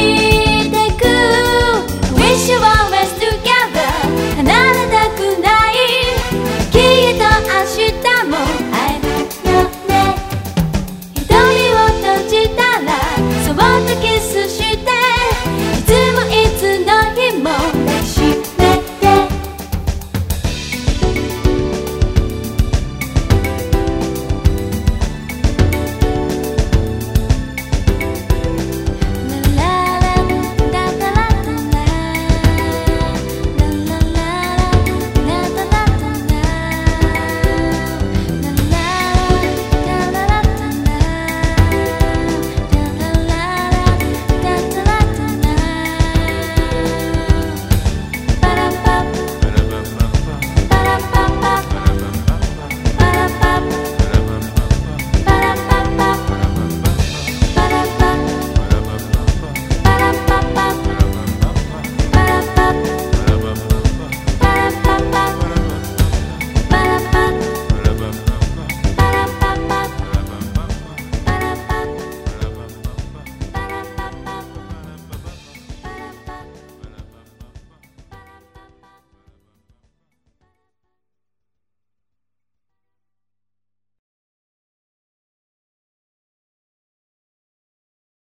You.